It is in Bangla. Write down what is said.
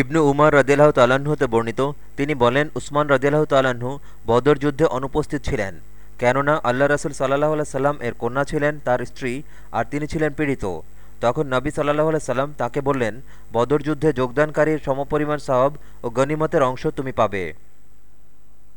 ইবনু উমার রদিল্লাহ তাল্লাহ্ন হতে বর্ণিত, তিনি বলেন, উসমান রদিল্লাহ তাল্লাহ্ন বদর যুদ্ধে অনুপস্থিত ছিলেন। কেননা আল্লাহ রসুল সাল্লাহ সাল্লাম এর কন্যা ছিলেন, তার স্ত্রী, আর তিনি ছিলেন পীড়িত। তখন নবী সাল্লাহ সাল্লাম তাকে বললেন, বদর যুদ্ধে যোগদানকারীর সমপরিমাণ সাহব ও গনিমতের অংশ তুমি পাবে।